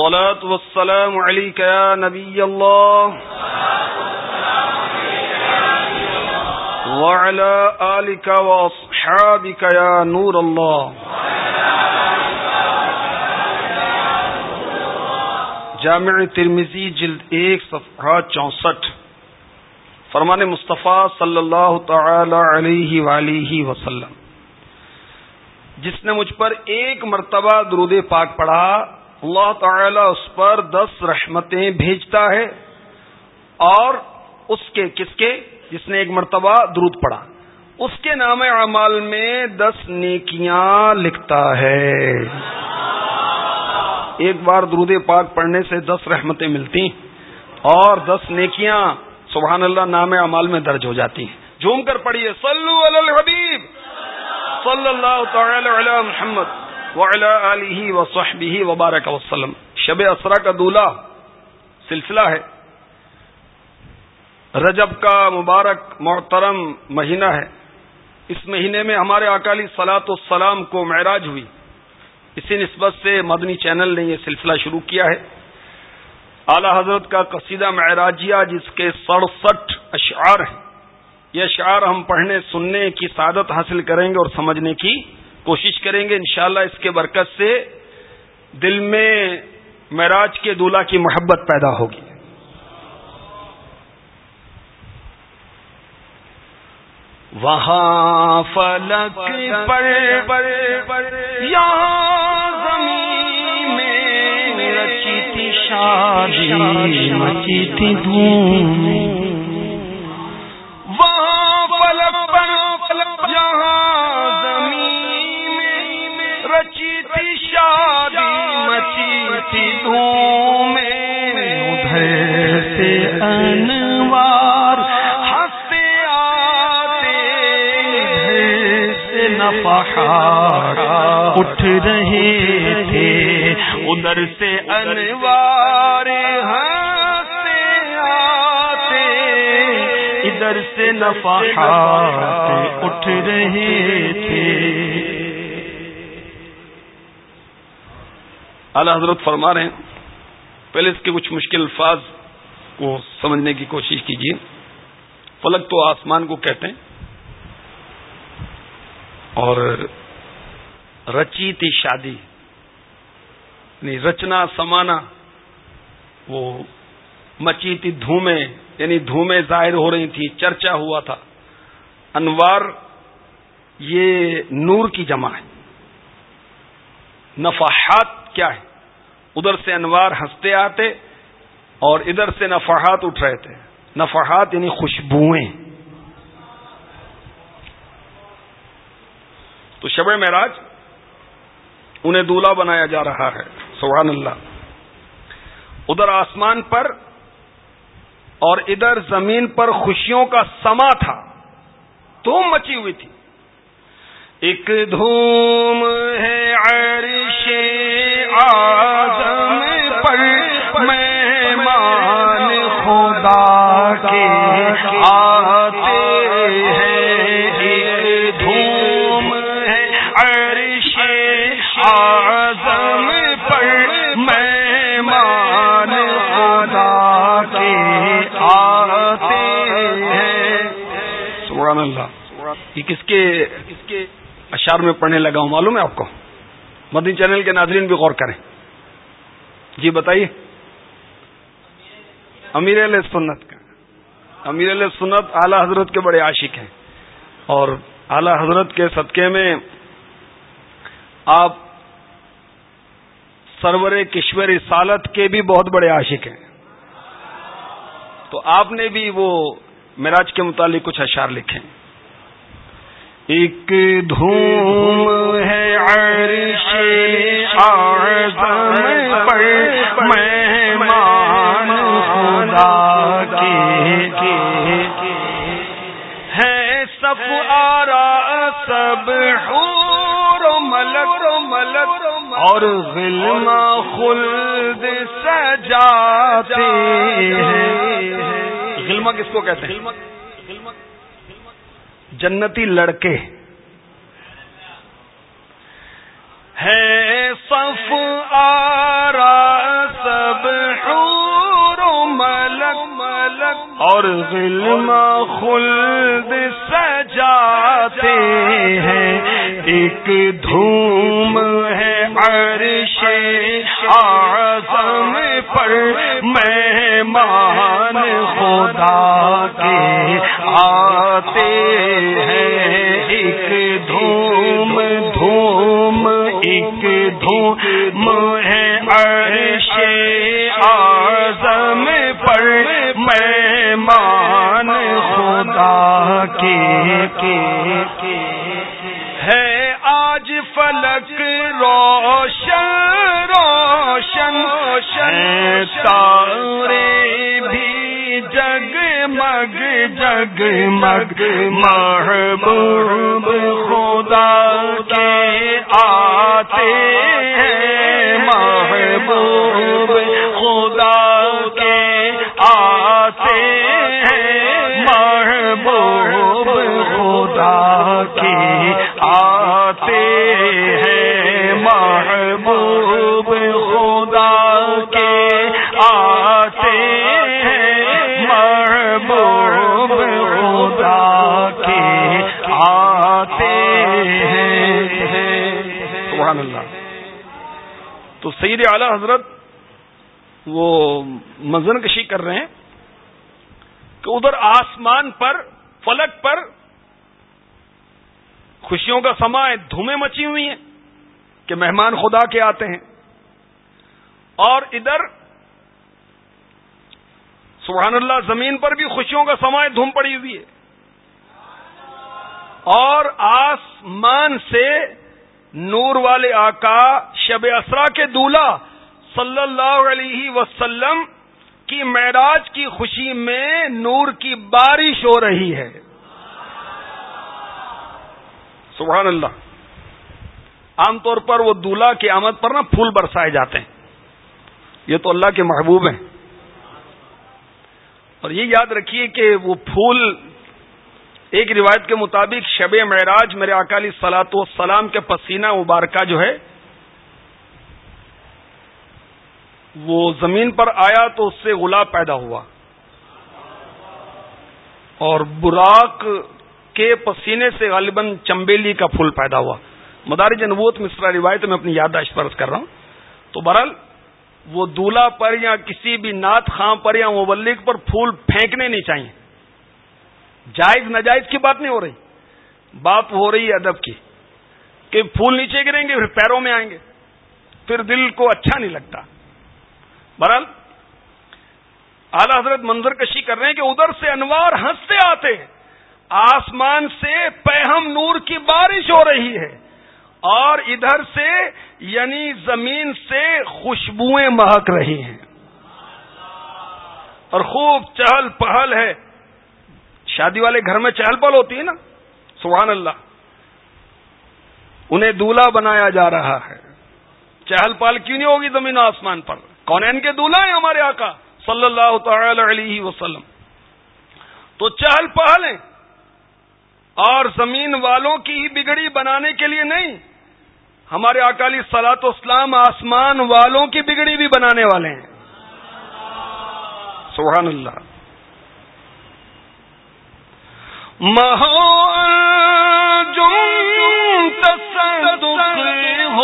الصلاة والسلام عليك يا نبي الله. وعلى آلك وأصحابك يا نور الله. جامع ترمزی جلد ایک، صفحہ چونسٹھ. فرمان مصطفیٰ صلی اللہ تعالی علیہ وآلہ وسلم. جس نے مجھ پر ایک مرتبہ درود پاک پڑھا اللہ تعالی اس پر دس رحمتیں بھیجتا ہے اور اس کے کس کے؟ جس نے ایک مرتبہ درود پڑا اس کے نام اعمال میں دس نیکیاں لکھتا ہے۔ ایک بار درود پاک پڑھنے سے دس رحمتیں ملتی اور دس نیکیاں سبحان اللہ نام اعمال میں درج ہو جاتی ہیں۔ جھوم کر پڑھیے، صلو علی الحبیب۔ صلی اللہ تعالی علی محمد۔ ولی وصحبہ وبارک وسلم۔ شب اسرا کا دولہ سلسلہ ہے۔ رجب کا مبارک محترم مہینہ ہے۔ اس مہینے میں ہمارے اکالی سلاط السلام کو معراج ہوئی۔ اسی نسبت سے مدنی چینل نے یہ سلسلہ شروع کیا ہے۔ اعلی حضرت کا قصیدہ معراجیہ جس کے سڑسٹھ اشعار ہیں۔ یہ اشعار ہم پڑھنے، سننے کی سعادت حاصل کریں گے اور سمجھنے کی کوشش کریں گے انشاءاللہ اس کے برکت سے دل میں معراج کے دولہ کی محبت پیدا ہوگی۔ وہاں فلک پر یہاں زمین میں رچی تھی شادی مچی تھی دھوم۔ وہاں فلک پر یہاں تھی شادی مچی تھی دھوم ادھر سے انوار اٹھ رہے تھے۔ ادھر سے انوار، ہنستے آتے، ادھر سے نفحات اٹھ رہے تھے۔ اعلی حضرت فرما رہے ہیں۔ پہلے اس کے کچھ مشکل الفاظ کو سمجھنے کی کوشش کیجیے۔ فلک تو آسمان کو کہتے ہیں۔ اور رچی تھی شادی یعنی رچنا، سمانا، وہ مچی تھی دھومیں یعنی دھومیں ظاہر ہو رہی تھی چرچا ہوا تھا۔ انوار، یہ نور کی جمع ہے۔ نفحات کیا ہے؟ ادھر سے انوار ہنستے آتے اور ادھر سے نفحات اٹھ رہے تھے۔ نفحات یعنی خوشبوئیں۔ تو شب معراج انہیں دولہا بنایا جا رہا ہے، سبحان اللہ۔ ادھر آسمان پر اور ادھر زمین پر خوشیوں کا سما تھا، دھوم مچی ہوئی تھی۔ ایک دھوم ہے عرش یہ کس کے کس کے اشار میں پڑھنے لگا ہوں؟ معلوم ہے آپ کو؟ مدنی چینل کے ناظرین بھی غور کریں۔ جی بتائیے۔ امیر علیہ سنت۔ کا امیر علیہ سنت اعلی حضرت کے بڑے عاشق ہیں۔ اور اعلی حضرت کے صدقے میں آپ سرور کشور رسالت کے بھی بہت بڑے عاشق ہیں۔ تو آپ نے بھی وہ مراج کے متعلق کچھ اشار لکھیں ایک دھوم ہے عرش پر مہمان خدا کی۔ ہے سب آرا سب حور ملک ملک اور غلم خلد سجاتے ہیں غلمہ کس کو کہتے ہیں؟ جنتی لڑکے ہے صف آرا سب حور ملک ملک اور غلم خلد سجاتے ہیں۔ ایک دھوم ہے عرش آزم پر مہمان خدا کے آتے ہیں۔ ایک دھوم دھوم، ایک دھوم ہے عرش آزم پر مہمان خدا کے ہے آج فلک روشن روشن روشن تارے بھی جگ مگ جگ مگ محبوب خدا کے آتے ہیں محبوب خدا کے آتے ہیں محبوب خدا کے سبحان اللہ تو سید اعلی حضرت وہ مزن کشی کر رہے ہیں کہ ادھر آسمان پر، فلک پر خوشیوں کا سما ہے، دھومیں مچی ہوئی ہیں کہ مہمان خدا کے آتے ہیں۔ اور ادھر سبحان اللہ، زمین پر بھی خوشیوں کا سمائے دھوم پڑی ہوئی ہے۔ اور آسمان سے نور والے آقا شب اسرا کے دولہ صلی اللہ علیہ وسلم کی معراج کی خوشی میں نور کی بارش ہو رہی ہے۔ سبحان اللہ۔ عام طور پر وہ دلہا کی آمد پر نا پھول برسائے جاتے ہیں۔ یہ تو اللہ کے محبوب ہیں۔ اور یہ یاد رکھیے کہ وہ پھول ایک روایت کے مطابق شب معراج میرے اکالی سلاط والسلام کے پسینہ مبارکہ جو ہے، وہ زمین پر آیا تو اس سے گلاب پیدا ہوا۔ اور براق کے پسینے سے غالباً چمبیلی کا پھول پیدا ہوا۔ مداری جنوت مصرا روایت میں اپنی یادداشت پرس کر رہا ہوں۔ تو برحال وہ دولہا پر یا کسی بھی نعت خاں پر یا مبلک پر پھول پھینکنے نہیں چاہیے۔ جائز ناجائز کی بات نہیں ہو رہی۔ بات ہو رہی ہے ادب کی۔ کہ پھول نیچے گریں گے، پھر پیروں میں آئیں گے۔ پھر دل کو اچھا نہیں لگتا۔ برحال اعلی حضرت منظر کشی کر رہے ہیں کہ ادھر سے انوار ہنستے آتے ہیں۔ آسمان سے پہم نور کی بارش ہو رہی ہے۔ اور ادھر سے یعنی زمین سے خوشبوئیں مہک رہی ہیں۔ اور خوب چہل پہل ہے۔ شادی والے گھر میں چہل پہل ہوتی ہے نا؟ سبحان اللہ۔ انہیں دولہا بنایا جا رہا ہے۔ چہل پہل کیوں نہیں ہوگی زمین آسمان پر؟ کون ان کے دولہا ہیں ہمارے آقا؟ صلی اللہ تعالی علیہ وسلم۔ تو چہل پہل ہیں۔ اور زمین والوں کی ہی بگڑی بنانے کے لیے نہیں۔ ہمارے اکالی سلاط اسلام آسمان والوں کی بگڑی بھی بنانے والے ہیں۔ سبحان اللہ۔ مہو ہو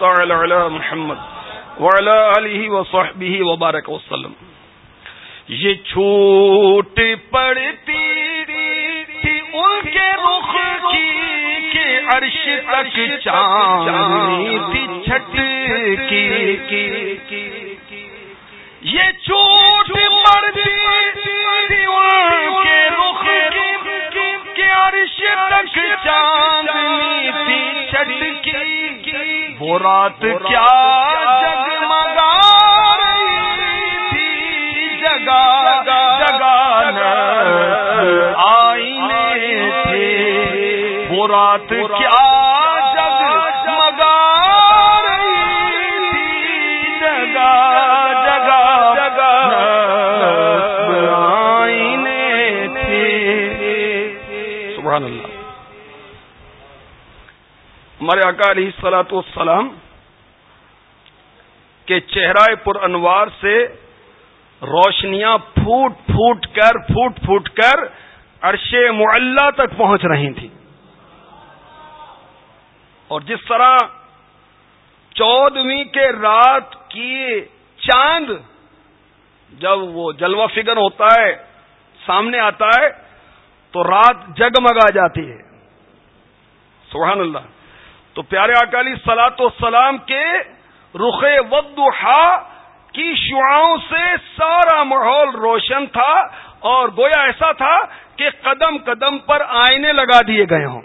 تعالی علی محمد وعلی آلہ وصحبہ وبارک وسلم. یہ چھوٹ پڑتی تھی ان کے رخ کی کہ عرش تک چاندنی تھی چھٹ کی یہ چھوٹ پڑتی تھی ان کے رخ کی عرش تک چاندنی تھی، چھٹ کی۔ وہ رات کیا جگمگا رہی تھی، جگا جگا آئینے تھے۔ وہ رات کیا ہمارے آقا علیہ سلاۃ والسلام کے چہرہ پر انوار سے روشنیاں پھوٹ پھوٹ کر، پھوٹ پھوٹ کر عرش معلہ تک پہنچ رہی تھیں۔ اور جس طرح چودہویں کے رات کی چاند جب وہ جلوہ فگر ہوتا ہے، سامنے آتا ہے، تو رات جگمگا جاتی ہے۔ سبحان اللہ۔ تو پیارے اکالی سلاط و سلام کے رخ ودہا کی شعاؤں سے سارا ماحول روشن تھا اور گویا ایسا تھا کہ قدم قدم پر آئینے لگا دیے گئے ہوں۔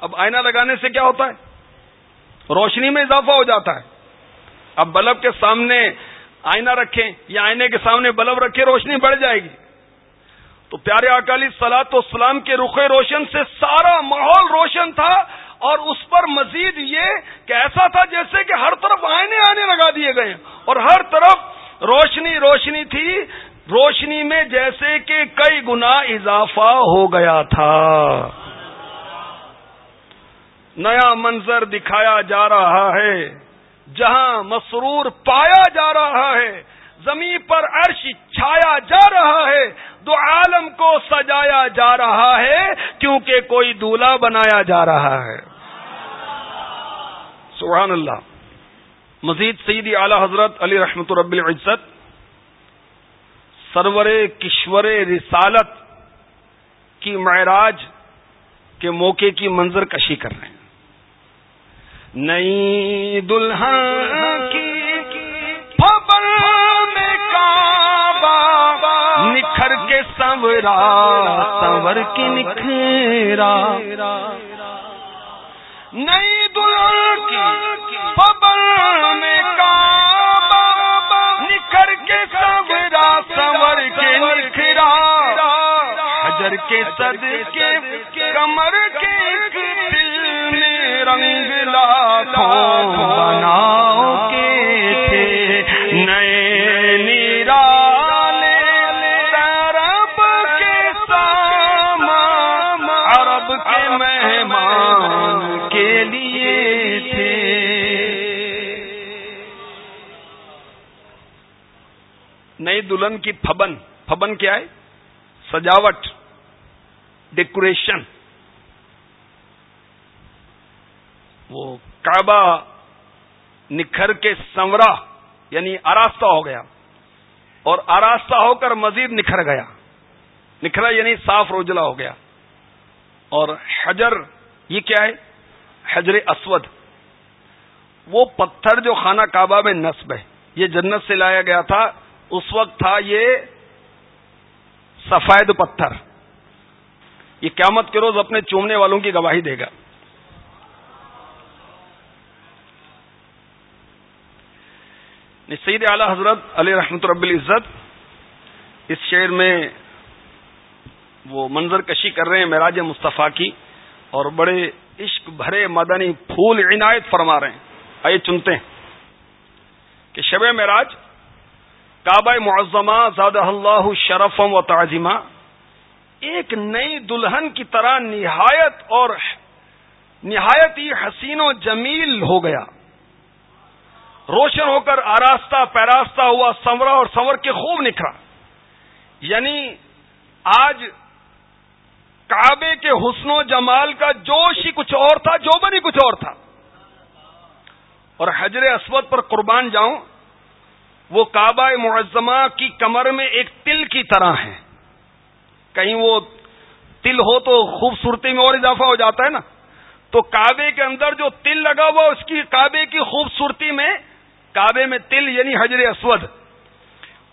اب آئینہ لگانے سے کیا ہوتا ہے؟ روشنی میں اضافہ ہو جاتا ہے۔ اب بلب کے سامنے آئینہ رکھیں یا آئینے کے سامنے بلب رکھے روشنی بڑھ جائے گی۔ تو پیارے اکالی سلاط و اسلام کے رخ روشن سے سارا ماحول روشن تھا۔ اور اس پر مزید یہ کہ ایسا تھا جیسے کہ ہر طرف آئنے آنے لگا دیے گئے اور ہر طرف روشنی روشنی تھی۔ روشنی میں جیسے کہ کئی گنا اضافہ ہو گیا تھا۔ نیا منظر دکھایا جا رہا ہے، جہاں مسرور پایا جا رہا ہے۔ زمین پر عرش چھایا جا رہا ہے، دو عالم کو سجایا جا رہا ہے کیونکہ کوئی دولہا بنایا جا رہا ہے۔ سبحان اللہ۔ مزید سیدی اعلی حضرت علی رحمت رب العزت، سرور کشور رسالت کی معراج کے موقع کی منظر کشی کر رہے ہیں۔ نئی دلہن سورا سور کی نکھرا۔ نئی دلہن کی پبل میں کعبہ نکھر کے سورا سور کے نکھرا۔ حجر کے صد کے کمر کے دل میں رنگ لاکھوں بناؤ دلہن کی پھبن۔ پھبن کیا ہے؟ سجاوٹ، ڈیکوریشن۔ وہ کعبہ نکھر کے سمرا یعنی آراستہ ہو گیا۔ اور آراستہ ہو کر مزید نکھر گیا۔ نکھرا یعنی صاف روجلا ہو گیا۔ اور حجر، یہ کیا ہے؟ حجر اسود۔ وہ پتھر جو خانہ کعبہ میں نصب ہے۔ یہ جنت سے لایا گیا تھا۔ اس وقت تھا یہ سفید پتھر۔ یہ قیامت کے روز اپنے چومنے والوں کی گواہی دے گا۔ سید اعلی حضرت علی رحمت رب العزت اس شعر میں وہ منظر کشی کر رہے ہیں معراج مصطفیٰ کی اور بڑے عشق بھرے مدنی پھول عنایت فرما رہے ہیں۔ آئیے چنتے ہیں کہ شب معراج کعبہ معظمہ زاد اللہ شرفم و تعظیمہ ایک نئی دلہن کی طرح نہایت اور نہایت ہی حسین و جمیل ہو گیا۔ روشن ہو کر آراستہ پیراستہ ہوا سنورا اور سنور کے خوب نکھرا۔ یعنی آج کعبے کے حسن و جمال کا جوش ہی کچھ اور تھا، جو بنی کچھ اور تھا۔ اور حجر اسود پر قربان جاؤں وہ کعبہ معظمہ کی کمر میں ایک تل کی طرح ہے کہیں وہ تل ہو تو خوبصورتی میں اور اضافہ ہو جاتا ہے نا۔ تو کعبے کے اندر جو تل لگا ہوا اس کی کعبے کی خوبصورتی میں کعبے میں تل یعنی حجر اسود۔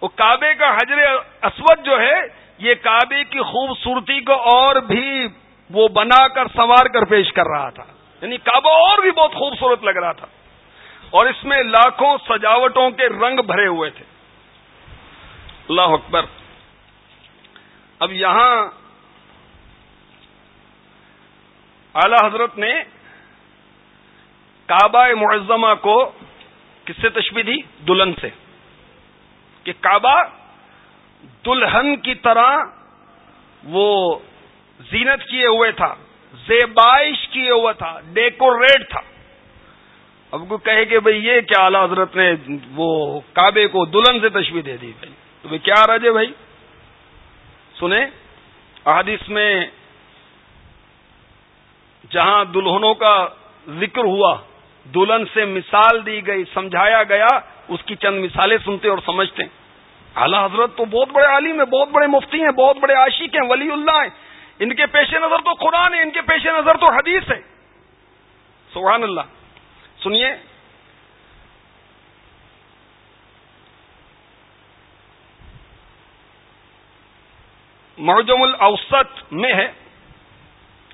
وہ کعبے کا حجر اسود جو ہے، یہ کعبے کی خوبصورتی کو اور بھی وہ بنا کر سنوار کر پیش کر رہا تھا۔ یعنی کعبہ اور بھی بہت خوبصورت لگ رہا تھا۔ اور اس میں لاکھوں سجاوٹوں کے رنگ بھرے ہوئے تھے۔ اللہ اکبر۔ اب یہاں اعلی حضرت نے کعبہ معظمہ کو کس سے تشبیح دی؟ دلہن سے۔ کہ کعبہ دلہن کی طرح وہ زینت کیے ہوئے تھا، زیبائش کیے ہوا تھا، ڈیکوریٹ تھا۔ اب کو کہے کہ بھئی یہ کیا اعلی حضرت نے وہ کعبے کو دلہن سے تشبیح دے دی بھائی تو بھائی کیا رجے بھائی سنیں، احادیث میں جہاں دلہنوں کا ذکر ہوا، دلہن سے مثال دی گئی، سمجھایا گیا، اس کی چند مثالیں سنتے اور سمجھتے اعلی حضرت تو بہت بڑے عالم ہیں، بہت بڑے مفتی ہیں، بہت بڑے عاشق ہیں، ولی اللہ ہیں۔ ان کے پیش نظر تو قرآن ہے، ان کے پیش نظر تو حدیث ہے۔ سبحان اللہ۔ سنیے۔ معجم الاوسط میں ہے۔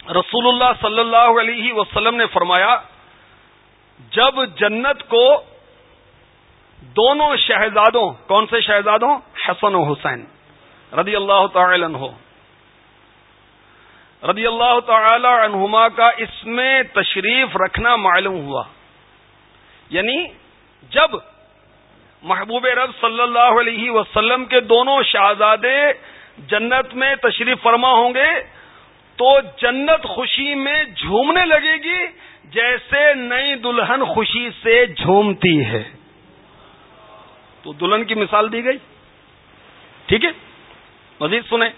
رسول اللہ صلی اللہ علیہ وسلم نے فرمایا، جب جنت کو دونوں شہزادوں، کون سے شہزادوں؟ حسن و حسین، رضی اللہ تعالی عنہ۔ رضی اللہ تعالی عنہما کا اس میں تشریف رکھنا معلوم ہوا۔ یعنی جب محبوب رب صلی اللہ علیہ وسلم کے دونوں شہزادے جنت میں تشریف فرما ہوں گے، تو جنت خوشی میں جھومنے لگے گی جیسے نئی دلہن خوشی سے جھومتی ہے۔ تو دلہن کی مثال دی گئی۔ ٹھیک ہے؟ مزید سنیں۔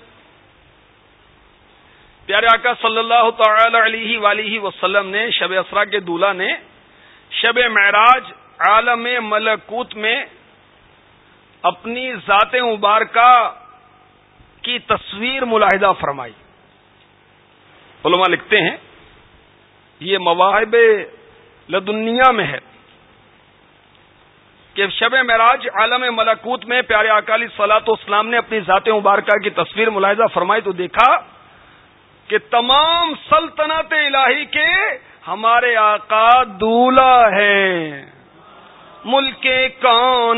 پیارے آقا صلی اللہ تعالی علیہ ولیہ وسلم نے شب اسرا کے دلہا نے شب معراج عالم ملکوت میں اپنی ذات مبارکہ کی تصویر ملاحدہ فرمائی۔ علماء لکھتے ہیں، یہ مواہب لدنیا میں ہے کہ شب معراج عالم ملکوت میں پیارے اکالی سلاط اسلام نے اپنی ذات مبارکہ کی تصویر ملاحظہ فرمائی تو دیکھا کہ تمام سلطنت الہی کے ہمارے آقا دولہ ہے۔ ملک کون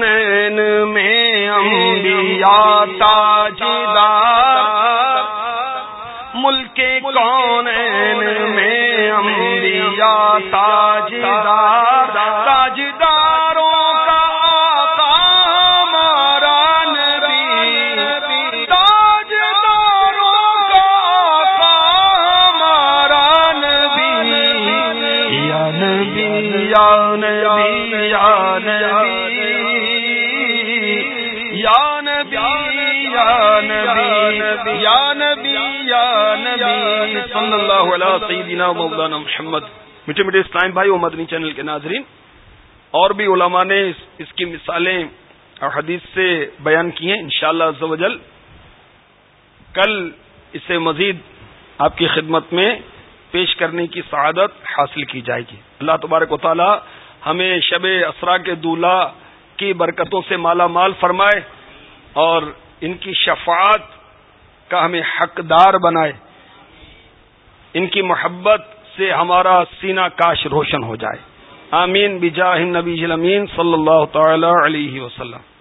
میں انبیاء تاجدار۔ ملک کون میں انبیاء تاجدار۔ اللہ علیہ سیدنا مولانا محمد، میٹھے میٹھے اسلام بھائی و مدنی چینل کے ناظرین، اور بھی علماء نے اس کی مثالیں اور حدیث سے بیان کی ہیں، انشاءاللہ شاء اللہ کل اسے مزید آپ کی خدمت میں پیش کرنے کی سعادت حاصل کی جائے گی۔ اللہ تبارک و تعالی ہمیں شب اسرا کے دولہ کی برکتوں سے مالا مال فرمائے اور ان کی شفاعت کا ہمیں حقدار بنائے۔ ان کی محبت سے ہمارا سینہ کاش روشن ہو جائے۔ آمین، بجاہ نبی امین صلی اللہ تعالی علیہ وسلم۔